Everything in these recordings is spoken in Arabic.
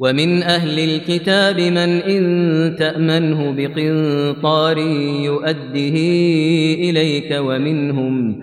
ومن أهل الكتاب من إن تأمنه بقنطار يؤده إليك ومنهم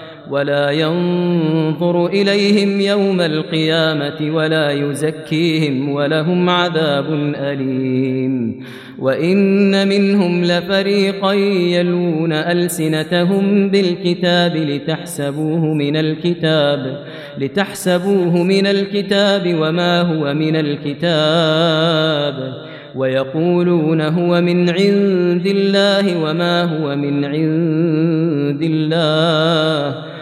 ولا ينظر إليهم يوم القيامة ولا يزكيهم ولهم عذاب أليم. وإن منهم لفريقا يلون ألسنتهم بالكتاب لتحسبوه من الكتاب لتحسبوه من الكتاب وما هو من الكتاب. ويقولون هو من عند الله وما هو من عند الله.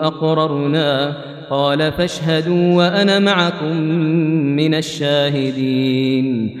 أقررنا. قال فاشهدوا وأنا معكم من الشاهدين.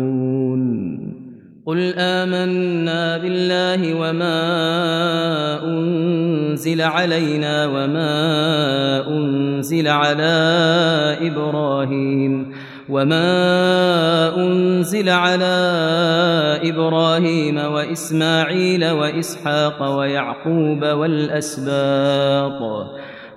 قل آمنا بالله وما أنزل علينا وما أنزل على إبراهيم وما أنزل على إبراهيم وإسماعيل وإسحاق ويعقوب والأسباط